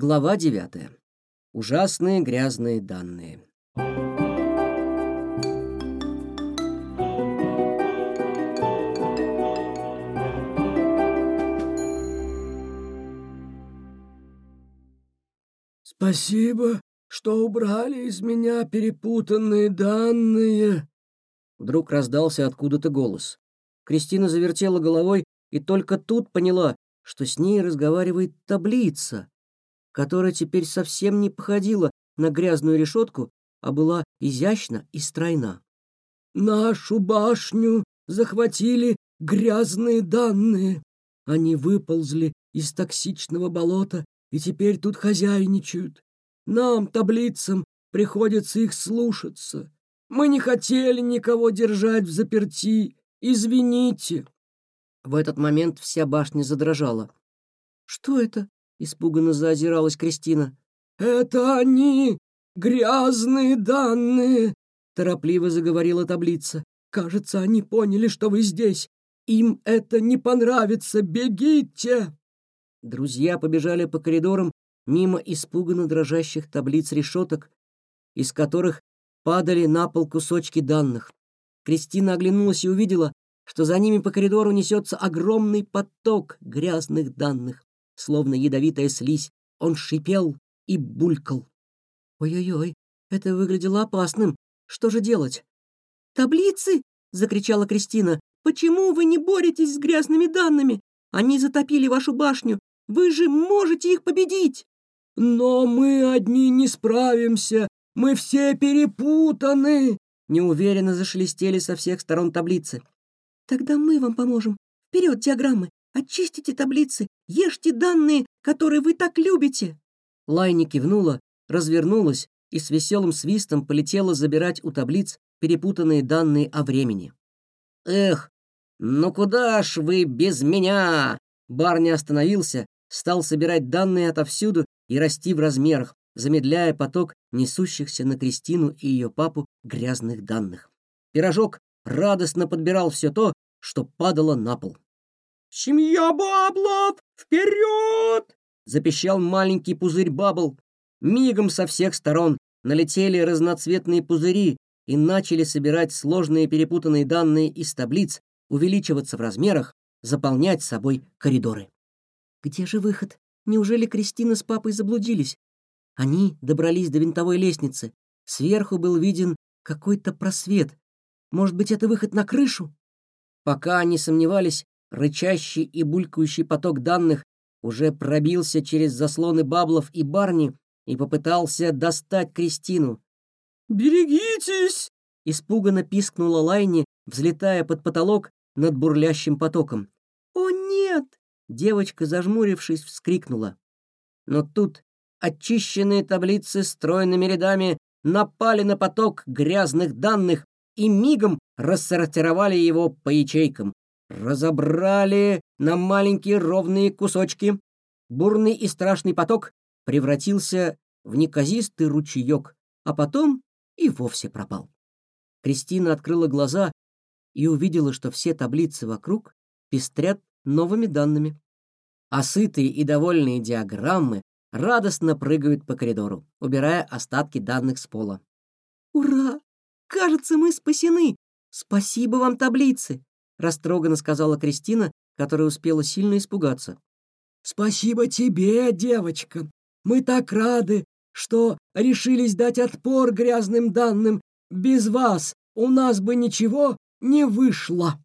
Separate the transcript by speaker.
Speaker 1: Глава 9. Ужасные грязные данные.
Speaker 2: «Спасибо, что убрали из меня перепутанные данные!»
Speaker 1: Вдруг раздался откуда-то голос. Кристина завертела головой и только тут поняла, что с ней разговаривает таблица, которая теперь совсем не походила на грязную решетку, а была изящна и стройна.
Speaker 2: «Нашу башню захватили грязные данные. Они выползли из токсичного болота и теперь тут хозяйничают. Нам, таблицам, приходится их слушаться. Мы не хотели никого держать в заперти. Извините».
Speaker 1: В этот момент вся башня задрожала. «Что это?» — испуганно заозиралась Кристина.
Speaker 2: «Это они! Грязные данные!» — торопливо заговорила таблица. «Кажется, они поняли, что вы здесь. Им это не понравится. Бегите!»
Speaker 1: Друзья побежали по коридорам мимо испуганно дрожащих таблиц решеток, из которых падали на пол кусочки данных. Кристина оглянулась и увидела, что за ними по коридору несется огромный поток грязных данных. Словно ядовитая слизь, он шипел и булькал. «Ой-ой-ой, это выглядело опасным. Что же делать?»
Speaker 3: «Таблицы!» — закричала Кристина. «Почему вы не боретесь с грязными данными? Они затопили вашу башню. Вы же можете их победить!»
Speaker 2: «Но мы одни не справимся. Мы все перепутаны!»
Speaker 1: Неуверенно зашелестели со всех сторон таблицы.
Speaker 3: Тогда мы вам поможем. Вперед, диаграммы! Очистите таблицы, ешьте данные, которые вы так любите!»
Speaker 1: Лайни кивнула, развернулась и с веселым свистом полетела забирать у таблиц перепутанные данные о времени. «Эх, ну куда ж вы без меня?» Барни остановился, стал собирать данные отовсюду и расти в размерах, замедляя поток несущихся на Кристину и ее папу грязных данных. Пирожок радостно подбирал все то, что падало на пол.
Speaker 2: «Семья Баблов! Вперед!»
Speaker 1: — запищал маленький пузырь Бабл. Мигом со всех сторон налетели разноцветные пузыри и начали собирать сложные перепутанные данные из таблиц, увеличиваться в размерах, заполнять собой коридоры.
Speaker 3: «Где же выход? Неужели Кристина с папой заблудились?»
Speaker 1: Они добрались до винтовой лестницы. Сверху был виден какой-то просвет, может быть, это выход на крышу? Пока они сомневались, рычащий и булькающий поток данных уже пробился через заслоны баблов и барни и попытался достать Кристину.
Speaker 2: «Берегитесь!»
Speaker 1: — испуганно пискнула Лайни, взлетая под потолок над бурлящим потоком.
Speaker 3: «О, нет!»
Speaker 1: — девочка, зажмурившись, вскрикнула. Но тут очищенные таблицы стройными рядами напали на поток грязных данных, и мигом рассортировали его по ячейкам, разобрали на маленькие ровные кусочки. Бурный и страшный поток превратился в неказистый ручеек, а потом и вовсе пропал. Кристина открыла глаза и увидела, что все таблицы вокруг пестрят новыми данными. А сытые и довольные диаграммы радостно прыгают по коридору, убирая остатки данных с пола.
Speaker 3: «Ура! Кажется, мы спасены. Спасибо вам, таблицы, растроганно сказала Кристина, которая успела сильно испугаться.
Speaker 2: Спасибо тебе, девочка. Мы так рады, что решились дать отпор грязным данным. Без вас у нас бы ничего не вышло.